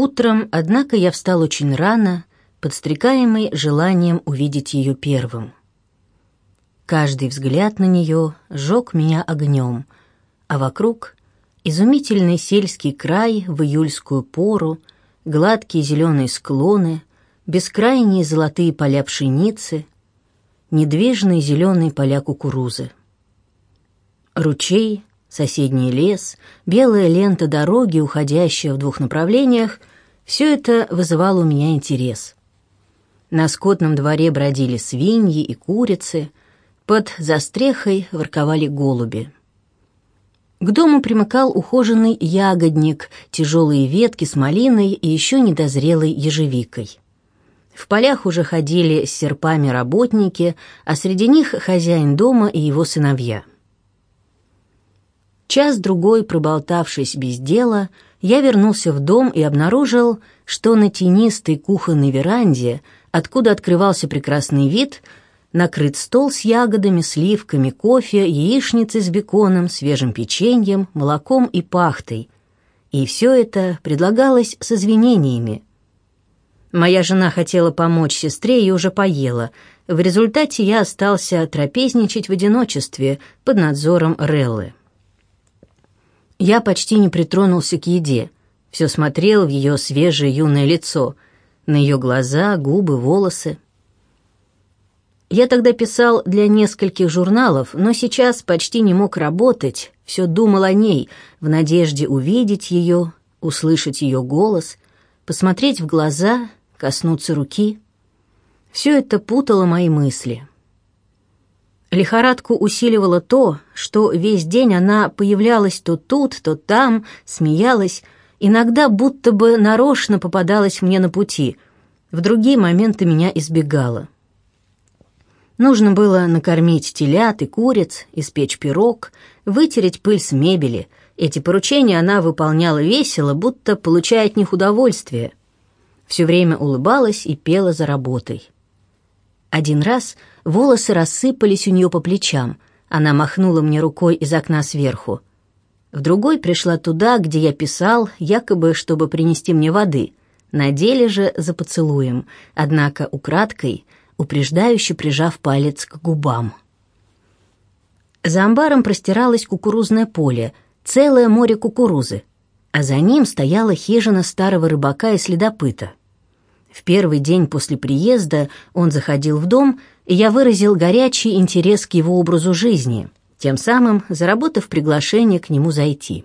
Утром, однако, я встал очень рано, подстрекаемый желанием увидеть ее первым. Каждый взгляд на нее жег меня огнем, а вокруг — изумительный сельский край в июльскую пору, гладкие зеленые склоны, бескрайние золотые поля пшеницы, недвижные зеленые поля кукурузы. Ручей, соседний лес, белая лента дороги, уходящая в двух направлениях — все это вызывало у меня интерес. На скотном дворе бродили свиньи и курицы, под застрехой ворковали голуби. К дому примыкал ухоженный ягодник, тяжелые ветки с малиной и еще недозрелой ежевикой. В полях уже ходили с серпами работники, а среди них хозяин дома и его сыновья. Час-другой, проболтавшись без дела, я вернулся в дом и обнаружил, что на тенистой кухонной веранде, откуда открывался прекрасный вид, накрыт стол с ягодами, сливками, кофе, яичницей с беконом, свежим печеньем, молоком и пахтой. И все это предлагалось с извинениями. Моя жена хотела помочь сестре и уже поела. В результате я остался трапезничать в одиночестве под надзором Реллы. Я почти не притронулся к еде. Все смотрел в ее свежее юное лицо, на ее глаза, губы, волосы. Я тогда писал для нескольких журналов, но сейчас почти не мог работать, все думал о ней, в надежде увидеть ее, услышать ее голос, посмотреть в глаза, коснуться руки. Все это путало мои мысли. Лихорадку усиливало то, что весь день она появлялась то тут, то там, смеялась, иногда будто бы нарочно попадалась мне на пути, в другие моменты меня избегала. Нужно было накормить телят и куриц, испечь пирог, вытереть пыль с мебели. Эти поручения она выполняла весело, будто получая от них удовольствие. Все время улыбалась и пела за работой. Один раз волосы рассыпались у нее по плечам. Она махнула мне рукой из окна сверху. В другой пришла туда, где я писал, якобы, чтобы принести мне воды. На деле же за поцелуем, однако украдкой, упреждающе прижав палец к губам. За амбаром простиралось кукурузное поле, целое море кукурузы, а за ним стояла хижина старого рыбака и следопыта. В первый день после приезда он заходил в дом, я выразил горячий интерес к его образу жизни, тем самым заработав приглашение к нему зайти.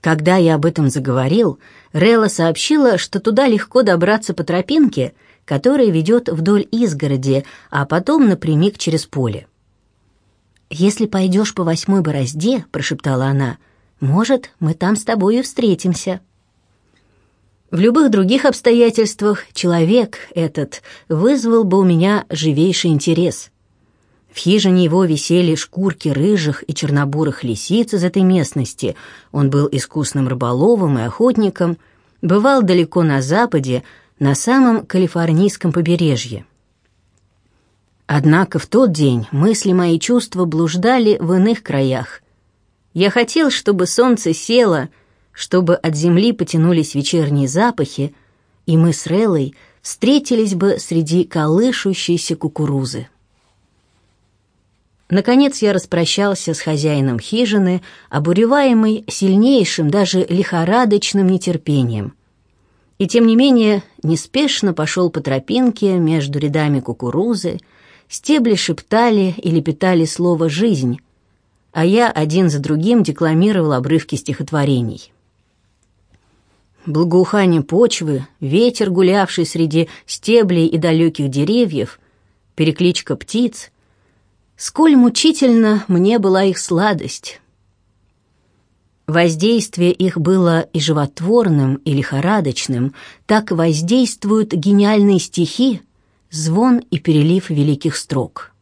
Когда я об этом заговорил, Релла сообщила, что туда легко добраться по тропинке, которая ведет вдоль изгороди, а потом напрямик через поле. «Если пойдешь по восьмой борозде», — прошептала она, — «может, мы там с тобой и встретимся». В любых других обстоятельствах человек этот вызвал бы у меня живейший интерес. В хижине его висели шкурки рыжих и чернобурых лисиц из этой местности. Он был искусным рыболовом и охотником, бывал далеко на западе, на самом калифорнийском побережье. Однако в тот день мысли мои чувства блуждали в иных краях. Я хотел, чтобы солнце село — чтобы от земли потянулись вечерние запахи, и мы с Релой встретились бы среди колышущейся кукурузы. Наконец я распрощался с хозяином хижины, обуреваемый сильнейшим, даже лихорадочным нетерпением. И тем не менее неспешно пошел по тропинке между рядами кукурузы, стебли шептали и лепетали слово «жизнь», а я один за другим декламировал обрывки стихотворений благоухание почвы, ветер, гулявший среди стеблей и далеких деревьев, перекличка птиц. Сколь мучительно мне была их сладость. Воздействие их было и животворным, и лихорадочным, так воздействуют гениальные стихи, звон и перелив великих строк.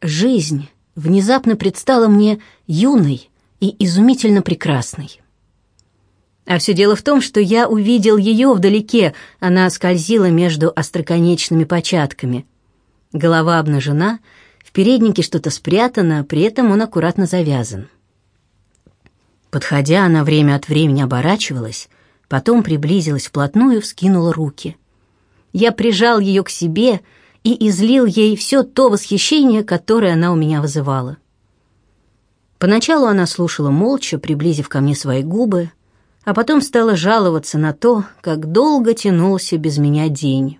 Жизнь внезапно предстала мне юной и изумительно прекрасной. А все дело в том, что я увидел ее вдалеке, она скользила между остроконечными початками. Голова обнажена, в переднике что-то спрятано, при этом он аккуратно завязан. Подходя, она время от времени оборачивалась, Потом приблизилась вплотную, вскинула руки. Я прижал ее к себе и излил ей все то восхищение, которое она у меня вызывала. Поначалу она слушала молча, приблизив ко мне свои губы, а потом стала жаловаться на то, как долго тянулся без меня день.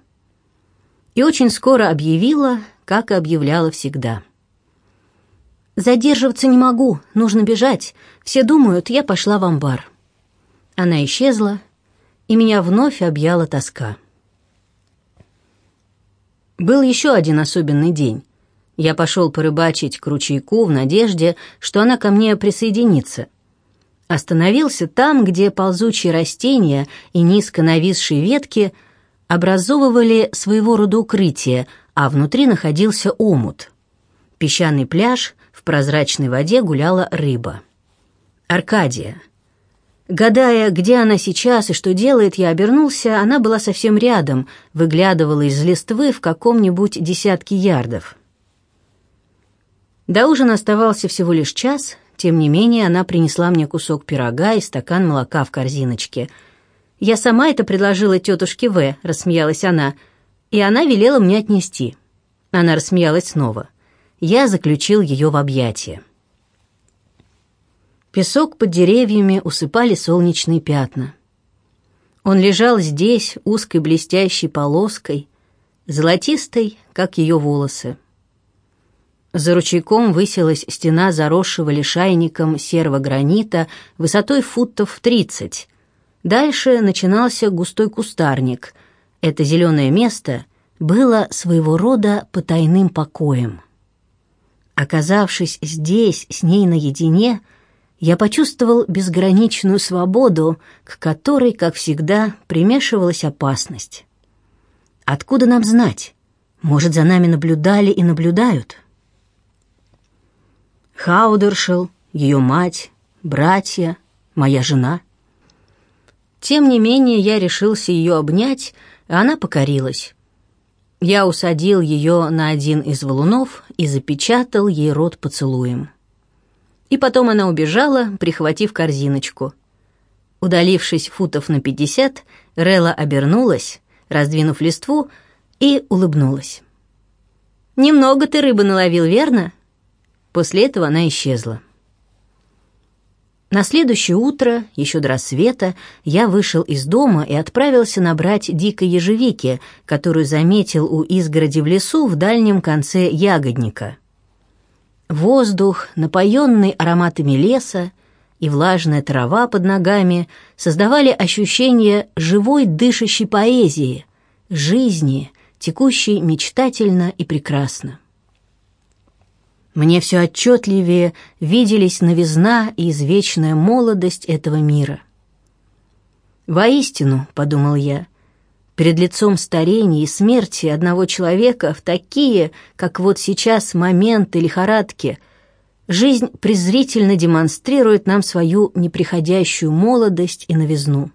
И очень скоро объявила, как и объявляла всегда. «Задерживаться не могу, нужно бежать. Все думают, я пошла в амбар». Она исчезла, и меня вновь объяла тоска. Был еще один особенный день. Я пошел порыбачить к ручейку в надежде, что она ко мне присоединится. Остановился там, где ползучие растения и низко нависшие ветки образовывали своего рода укрытие, а внутри находился омут. Песчаный пляж, в прозрачной воде гуляла рыба. Аркадия — Гадая, где она сейчас и что делает, я обернулся, она была совсем рядом, выглядывала из листвы в каком-нибудь десятке ярдов. До ужина оставался всего лишь час, тем не менее она принесла мне кусок пирога и стакан молока в корзиночке. «Я сама это предложила тетушке В», — рассмеялась она, и она велела мне отнести. Она рассмеялась снова. Я заключил ее в объятия. Песок под деревьями усыпали солнечные пятна. Он лежал здесь узкой блестящей полоской, золотистой, как ее волосы. За ручейком высилась стена заросшего лишайником серого гранита высотой футов тридцать. Дальше начинался густой кустарник. Это зеленое место было своего рода потайным покоем. Оказавшись здесь с ней наедине, я почувствовал безграничную свободу, к которой, как всегда, примешивалась опасность. Откуда нам знать? Может, за нами наблюдали и наблюдают? Хаудершел, ее мать, братья, моя жена. Тем не менее, я решился ее обнять, и она покорилась. Я усадил ее на один из валунов и запечатал ей рот поцелуем и потом она убежала, прихватив корзиночку. Удалившись футов на пятьдесят, Релла обернулась, раздвинув листву, и улыбнулась. «Немного ты рыбы наловил, верно?» После этого она исчезла. На следующее утро, еще до рассвета, я вышел из дома и отправился набрать дикой ежевики, которую заметил у изгороди в лесу в дальнем конце ягодника. Воздух, напоенный ароматами леса, и влажная трава под ногами создавали ощущение живой дышащей поэзии, жизни, текущей мечтательно и прекрасно. Мне все отчетливее виделись новизна и извечная молодость этого мира. «Воистину», — подумал я, Перед лицом старения и смерти одного человека в такие, как вот сейчас, моменты лихорадки, жизнь презрительно демонстрирует нам свою неприходящую молодость и новизну.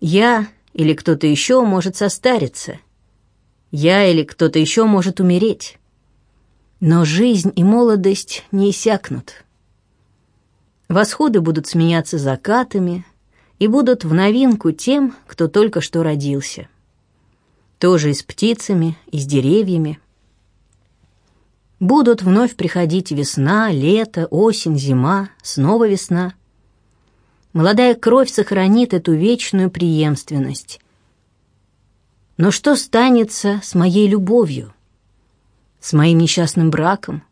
Я или кто-то еще может состариться. Я или кто-то еще может умереть. Но жизнь и молодость не иссякнут. Восходы будут сменяться закатами — и будут в новинку тем, кто только что родился. Тоже и с птицами, и с деревьями. Будут вновь приходить весна, лето, осень, зима, снова весна. Молодая кровь сохранит эту вечную преемственность. Но что станется с моей любовью? С моим несчастным браком?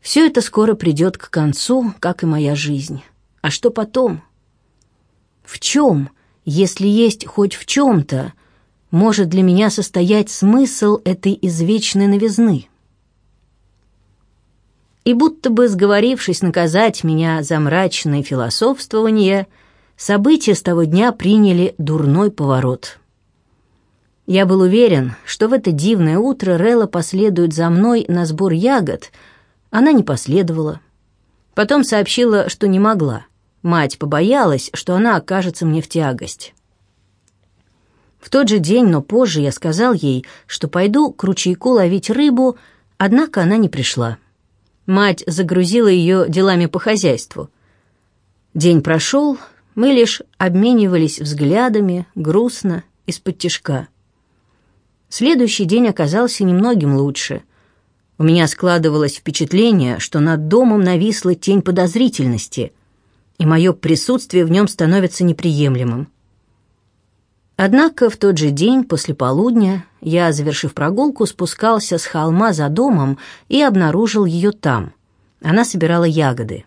Все это скоро придет к концу, как и моя жизнь. А что потом? — в чем, если есть хоть в чем-то, может для меня состоять смысл этой извечной новизны? И будто бы сговорившись наказать меня за мрачное философствование, события с того дня приняли дурной поворот. Я был уверен, что в это дивное утро Релла последует за мной на сбор ягод. Она не последовала. Потом сообщила, что не могла. Мать побоялась, что она окажется мне в тягость. В тот же день, но позже я сказал ей, что пойду к ручейку ловить рыбу, однако она не пришла. Мать загрузила ее делами по хозяйству. День прошел, Мы лишь обменивались взглядами, грустно, из-под тишка. Следующий день оказался немногим лучше. У меня складывалось впечатление, что над домом нависла тень подозрительности, и мое присутствие в нем становится неприемлемым. Однако в тот же день, после полудня, я, завершив прогулку, спускался с холма за домом и обнаружил ее там. Она собирала ягоды.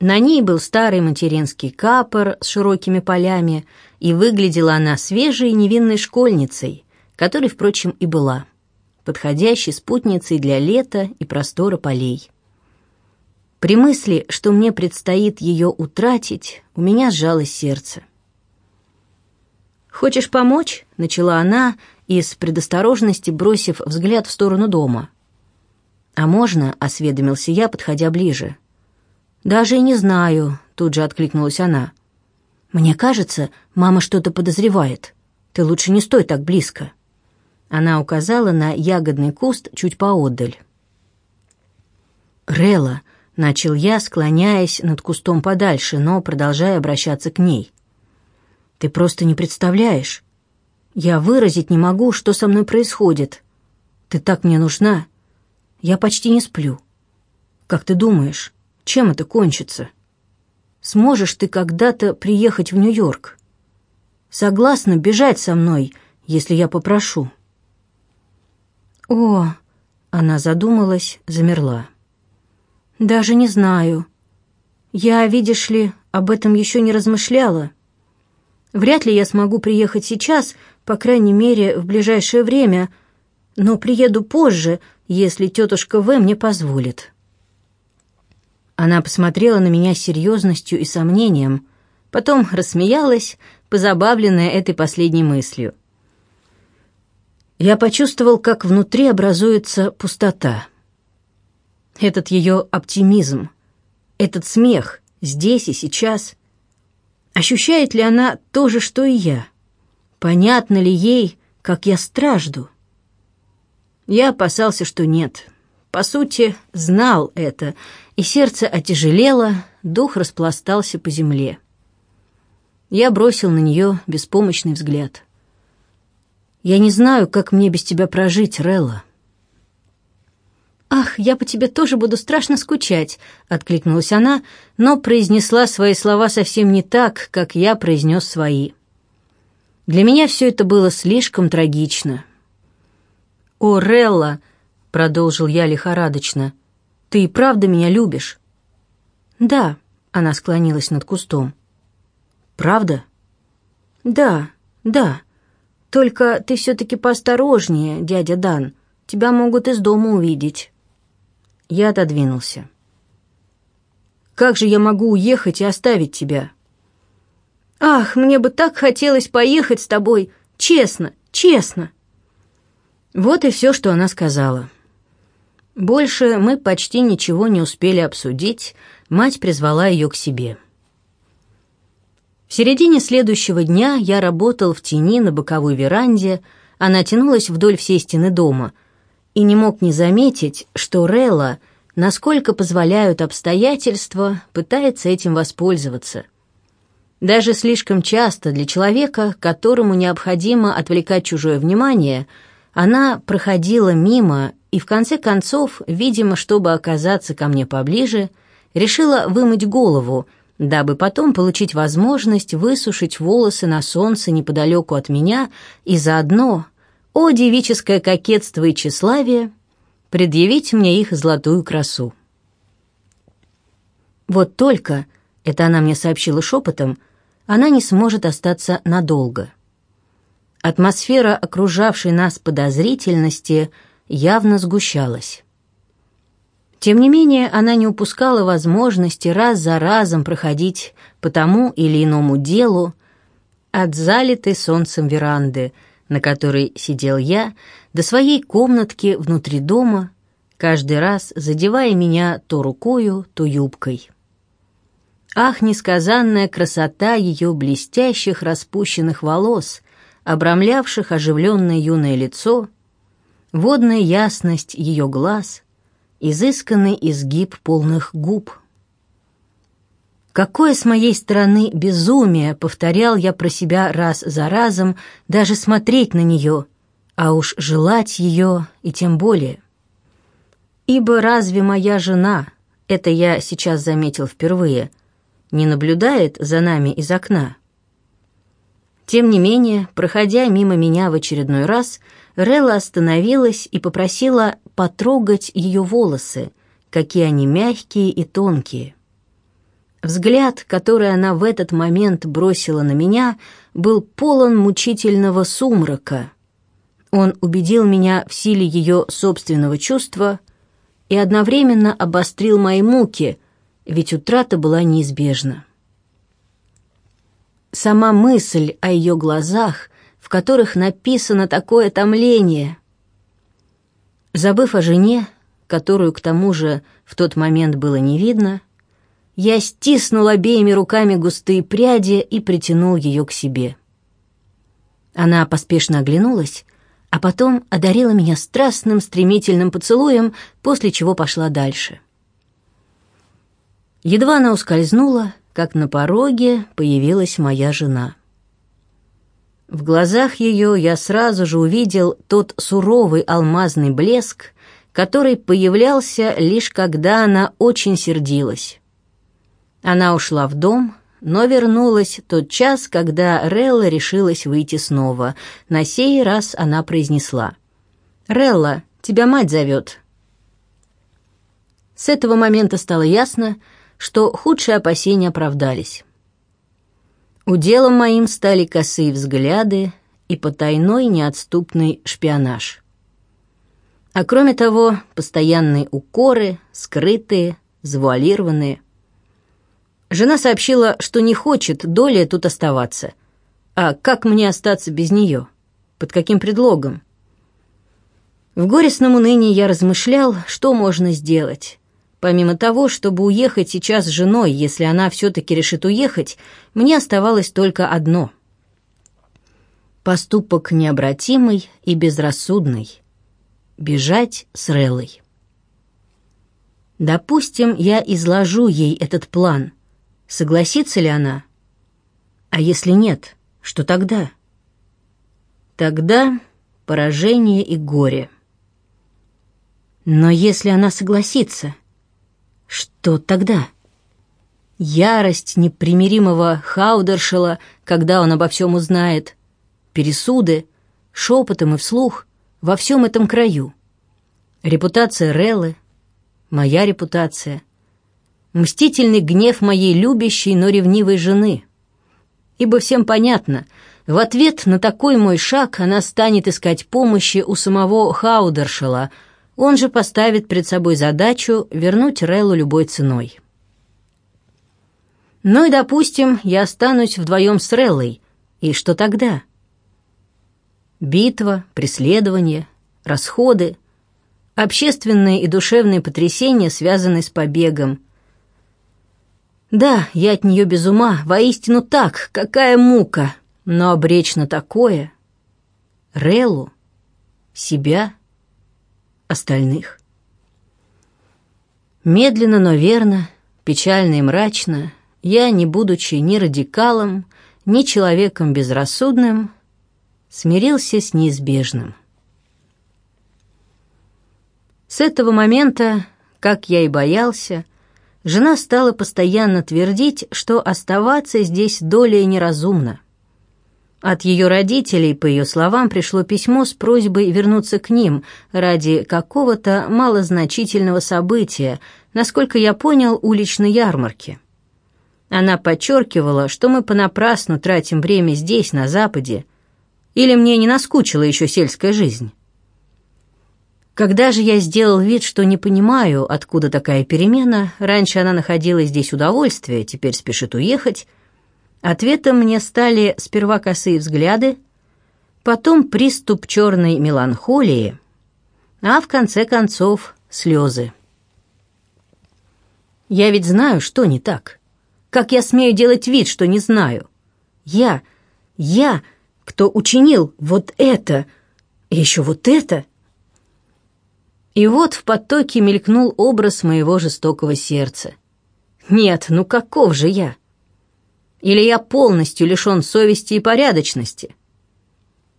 На ней был старый материнский капор с широкими полями, и выглядела она свежей и невинной школьницей, которой, впрочем, и была, подходящей спутницей для лета и простора полей. При мысли, что мне предстоит ее утратить, у меня сжалось сердце. «Хочешь помочь?» — начала она, из предосторожности бросив взгляд в сторону дома. «А можно?» — осведомился я, подходя ближе. «Даже и не знаю», — тут же откликнулась она. «Мне кажется, мама что-то подозревает. Ты лучше не стой так близко». Она указала на ягодный куст чуть поодаль. «Релла», — начал я, склоняясь над кустом подальше, но продолжая обращаться к ней. «Ты просто не представляешь. Я выразить не могу, что со мной происходит. Ты так мне нужна. Я почти не сплю. Как ты думаешь, чем это кончится? Сможешь ты когда-то приехать в Нью-Йорк? Согласна бежать со мной, если я попрошу?» «О!» — она задумалась, замерла. «Даже не знаю. Я, видишь ли, об этом еще не размышляла. Вряд ли я смогу приехать сейчас, по крайней мере, в ближайшее время, но приеду позже, если тетушка В мне позволит». Она посмотрела на меня с серьезностью и сомнением, потом рассмеялась, позабавленная этой последней мыслью. Я почувствовал, как внутри образуется пустота. Этот ее оптимизм, этот смех здесь и сейчас. Ощущает ли она то же, что и я? Понятно ли ей, как я стражду? Я опасался, что нет. По сути, знал это, и сердце отяжелело, дух распластался по земле. Я бросил на нее беспомощный взгляд. «Я не знаю, как мне без тебя прожить, Релла». «Ах, я по тебе тоже буду страшно скучать», — откликнулась она, но произнесла свои слова совсем не так, как я произнес свои. Для меня все это было слишком трагично. «О, Релла!» продолжил я лихорадочно. Ты и правда меня любишь? Да, она склонилась над кустом. Правда? Да, да. Только ты все-таки поосторожнее, дядя Дан. Тебя могут из дома увидеть. Я отодвинулся. Как же я могу уехать и оставить тебя? Ах, мне бы так хотелось поехать с тобой, честно, честно. Вот и все, что она сказала. Больше мы почти ничего не успели обсудить, мать призвала ее к себе. В середине следующего дня я работал в тени на боковой веранде, она тянулась вдоль всей стены дома, и не мог не заметить, что Релла, насколько позволяют обстоятельства, пытается этим воспользоваться. Даже слишком часто для человека, которому необходимо отвлекать чужое внимание, она проходила мимо и в конце концов, видимо, чтобы оказаться ко мне поближе, решила вымыть голову, дабы потом получить возможность высушить волосы на солнце неподалеку от меня и заодно, о девическое кокетство и тщеславие, предъявить мне их золотую красу. Вот только, это она мне сообщила шепотом, она не сможет остаться надолго. Атмосфера окружавшей нас подозрительности – явно сгущалась. Тем не менее, она не упускала возможности раз за разом проходить по тому или иному делу от залитой солнцем веранды, на которой сидел я, до своей комнатки внутри дома, каждый раз задевая меня то рукою, то юбкой. Ах, несказанная красота ее блестящих распущенных волос, обрамлявших оживленное юное лицо водная ясность ее глаз, изысканный изгиб полных губ. Какое с моей стороны безумие, повторял я про себя раз за разом, даже смотреть на нее, а уж желать ее и тем более. Ибо разве моя жена, это я сейчас заметил впервые, не наблюдает за нами из окна? Тем не менее, проходя мимо меня в очередной раз, Релла остановилась и попросила потрогать ее волосы, какие они мягкие и тонкие. Взгляд, который она в этот момент бросила на меня, был полон мучительного сумрака. Он убедил меня в силе ее собственного чувства и одновременно обострил мои муки, ведь утрата была неизбежна. Сама мысль о ее глазах, в которых написано такое томление. Забыв о жене, которую, к тому же, в тот момент было не видно, — я стиснул обеими руками густые пряди и притянул ее к себе. Она поспешно оглянулась, а потом одарила меня страстным, стремительным поцелуем, после чего пошла дальше. Едва она ускользнула, как на пороге появилась моя жена. В глазах ее я сразу же увидел тот суровый алмазный блеск, который появлялся лишь когда она очень сердилась. Она ушла в дом, но вернулась тот час, когда Релла решилась выйти снова. На сей раз она произнесла. «Релла, тебя мать зовет». С этого момента стало ясно, что худшие опасения оправдались. Уделом моим стали косые взгляды и потайной неотступный шпионаж. А кроме того, постоянные укоры, скрытые, завуалированные. Жена сообщила, что не хочет долей тут оставаться. А как мне остаться без нее? Под каким предлогом? В горестном унынии я размышлял, что можно сделать. Помимо того, чтобы уехать сейчас с женой, если она все-таки решит уехать, мне оставалось только одно. Поступок необратимый и безрассудный. Бежать с Реллой. Допустим, я изложу ей этот план — Согласится ли она? А если нет, что тогда? Тогда поражение и горе. Но если она согласится, что тогда? Ярость непримиримого Хаудершела, когда он обо всем узнает, пересуды, шепотом и вслух во всем этом краю. Репутация Реллы, моя репутация — мстительный гнев моей любящей, но ревнивой жены. Ибо всем понятно, в ответ на такой мой шаг она станет искать помощи у самого Хаудершела, он же поставит перед собой задачу вернуть Реллу любой ценой. Ну и, допустим, я останусь вдвоем с Реллой, и что тогда? Битва, преследование, расходы, общественные и душевные потрясения, связанные с побегом — да, я от нее без ума, воистину так, какая мука. Но обречь на такое... Релу, себя, остальных. Медленно, но верно, печально и мрачно, я, не будучи ни радикалом, ни человеком безрассудным, смирился с неизбежным. С этого момента, как я и боялся, жена стала постоянно твердить, что оставаться здесь долей неразумно. От ее родителей, по ее словам, пришло письмо с просьбой вернуться к ним ради какого-то малозначительного события, насколько я понял, уличной ярмарки. Она подчеркивала, что мы понапрасну тратим время здесь, на Западе, или мне не наскучила еще сельская жизнь. Когда же я сделал вид, что не понимаю, откуда такая перемена, раньше она находила здесь удовольствие, теперь спешит уехать, ответом мне стали сперва косые взгляды, потом приступ черной меланхолии, а в конце концов слезы. Я ведь знаю, что не так. Как я смею делать вид, что не знаю? Я, я, кто учинил вот это, и еще вот это — и вот в потоке мелькнул образ моего жестокого сердца. Нет, ну каков же я? Или я полностью лишен совести и порядочности?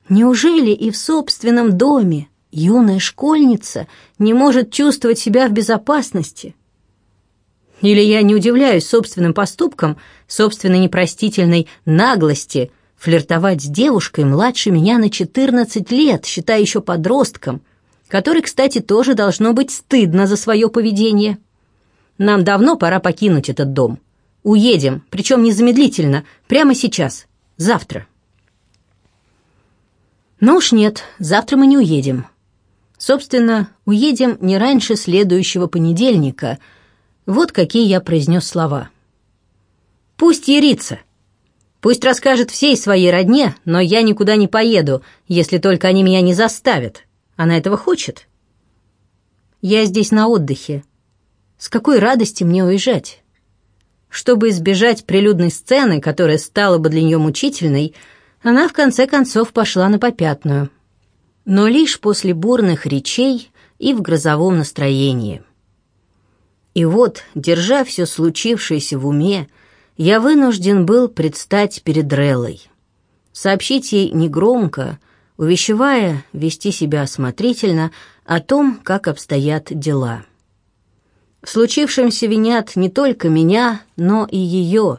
Неужели и в собственном доме юная школьница не может чувствовать себя в безопасности? Или я не удивляюсь собственным поступкам, собственной непростительной наглости флиртовать с девушкой младше меня на 14 лет, считая еще подростком, который, кстати, тоже должно быть стыдно за свое поведение. Нам давно пора покинуть этот дом. Уедем, причем незамедлительно, прямо сейчас, завтра. Но уж нет, завтра мы не уедем. Собственно, уедем не раньше следующего понедельника. Вот какие я произнес слова. Пусть ерится. Пусть расскажет всей своей родне, но я никуда не поеду, если только они меня не заставят. Она этого хочет. Я здесь на отдыхе. С какой радости мне уезжать? Чтобы избежать прилюдной сцены, которая стала бы для нее мучительной, она в конце концов пошла на попятную. Но лишь после бурных речей и в грозовом настроении. И вот, держа все случившееся в уме, я вынужден был предстать перед Реллой. Сообщить ей негромко, увещевая вести себя осмотрительно о том, как обстоят дела. В случившемся винят не только меня, но и ее.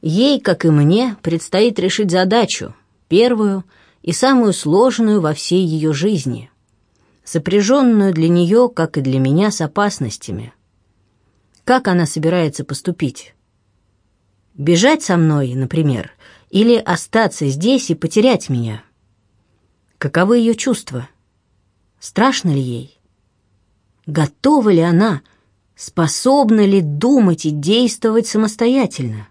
Ей, как и мне, предстоит решить задачу, первую и самую сложную во всей ее жизни, сопряженную для нее, как и для меня, с опасностями. Как она собирается поступить? Бежать со мной, например, или остаться здесь и потерять меня? Каковы ее чувства? Страшно ли ей? Готова ли она способна ли думать и действовать самостоятельно.